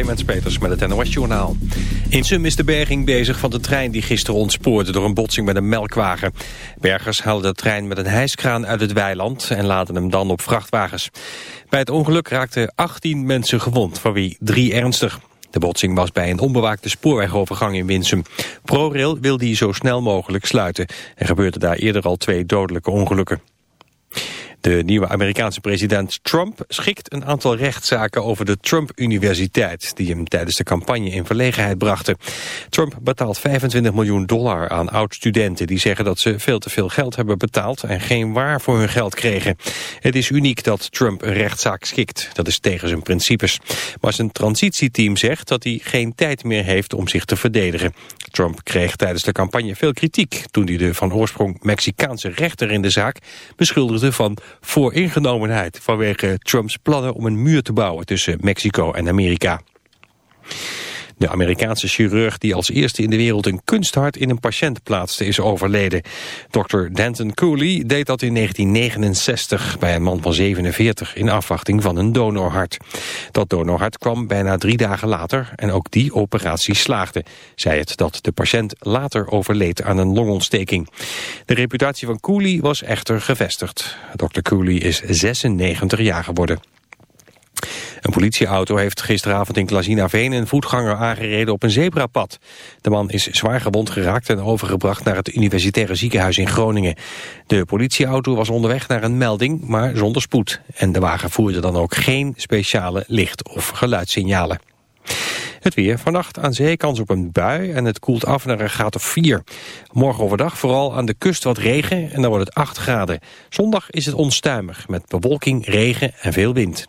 Clemens Peters met het NOS Journaal. In Sum is de berging bezig van de trein die gisteren ontspoorde door een botsing met een melkwagen. Bergers haalden de trein met een hijskraan uit het weiland en laden hem dan op vrachtwagens. Bij het ongeluk raakten 18 mensen gewond, van wie drie ernstig. De botsing was bij een onbewaakte spoorwegovergang in Winsum. ProRail wil die zo snel mogelijk sluiten. Er gebeurden daar eerder al twee dodelijke ongelukken. De nieuwe Amerikaanse president Trump schikt een aantal rechtszaken over de Trump-universiteit... die hem tijdens de campagne in verlegenheid brachten. Trump betaalt 25 miljoen dollar aan oud-studenten... die zeggen dat ze veel te veel geld hebben betaald... en geen waar voor hun geld kregen. Het is uniek dat Trump een rechtszaak schikt. Dat is tegen zijn principes. Maar zijn transitieteam zegt dat hij geen tijd meer heeft om zich te verdedigen. Trump kreeg tijdens de campagne veel kritiek... toen hij de van oorsprong Mexicaanse rechter in de zaak beschuldigde van vooringenomenheid... vanwege Trumps plannen om een muur te bouwen tussen Mexico en Amerika. De Amerikaanse chirurg die als eerste in de wereld een kunsthart in een patiënt plaatste is overleden. Dr. Denton Cooley deed dat in 1969 bij een man van 47 in afwachting van een donorhart. Dat donorhart kwam bijna drie dagen later en ook die operatie slaagde. Zij het dat de patiënt later overleed aan een longontsteking. De reputatie van Cooley was echter gevestigd. Dr. Cooley is 96 jaar geworden. Een politieauto heeft gisteravond in Klazinaveen een voetganger aangereden op een zebrapad. De man is zwaar gewond geraakt en overgebracht naar het universitaire ziekenhuis in Groningen. De politieauto was onderweg naar een melding, maar zonder spoed. En de wagen voerde dan ook geen speciale licht- of geluidssignalen. Het weer. Vannacht aan zee kans op een bui en het koelt af naar een graad of 4. Morgen overdag vooral aan de kust wat regen en dan wordt het 8 graden. Zondag is het onstuimig met bewolking, regen en veel wind.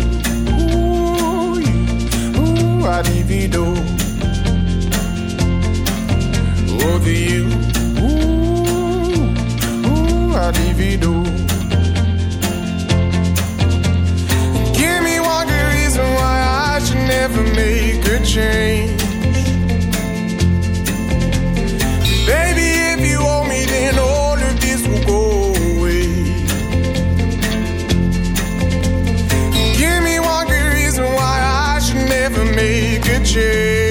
Ooh, you, ooh, I divido. You, ooh, ooh, I divido. Give me one good reason why I should never make a change. Make a change.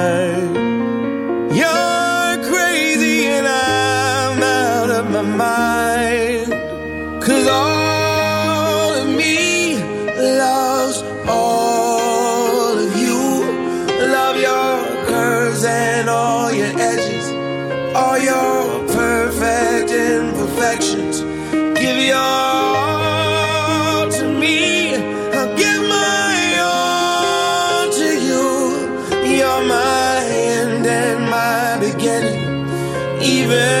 leaving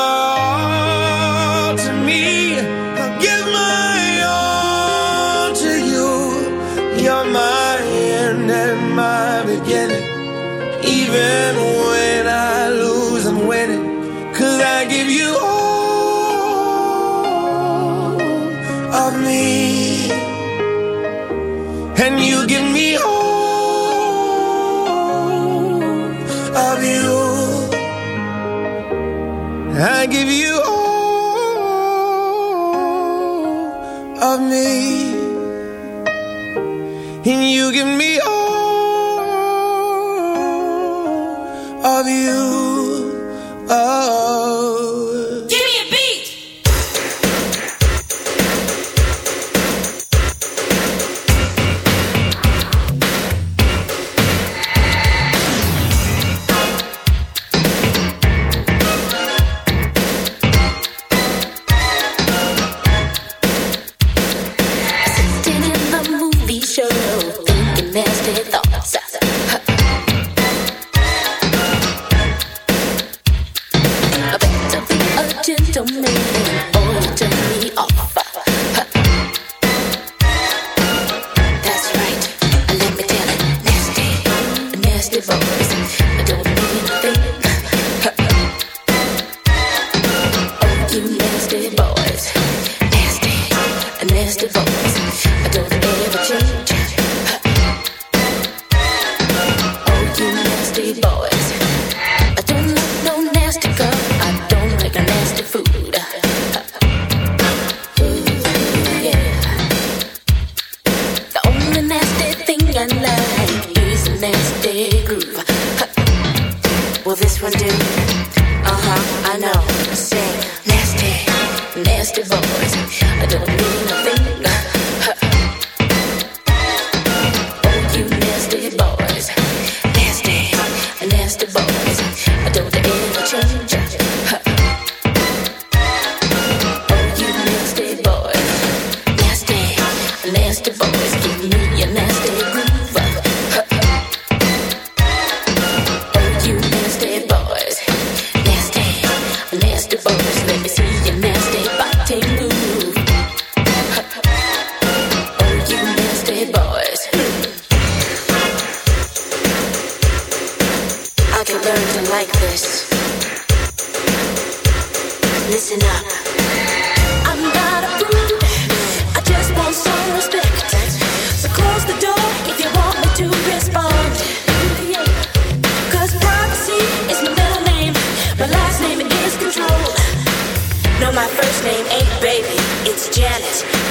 me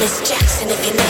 Miss Jackson if you're nasty.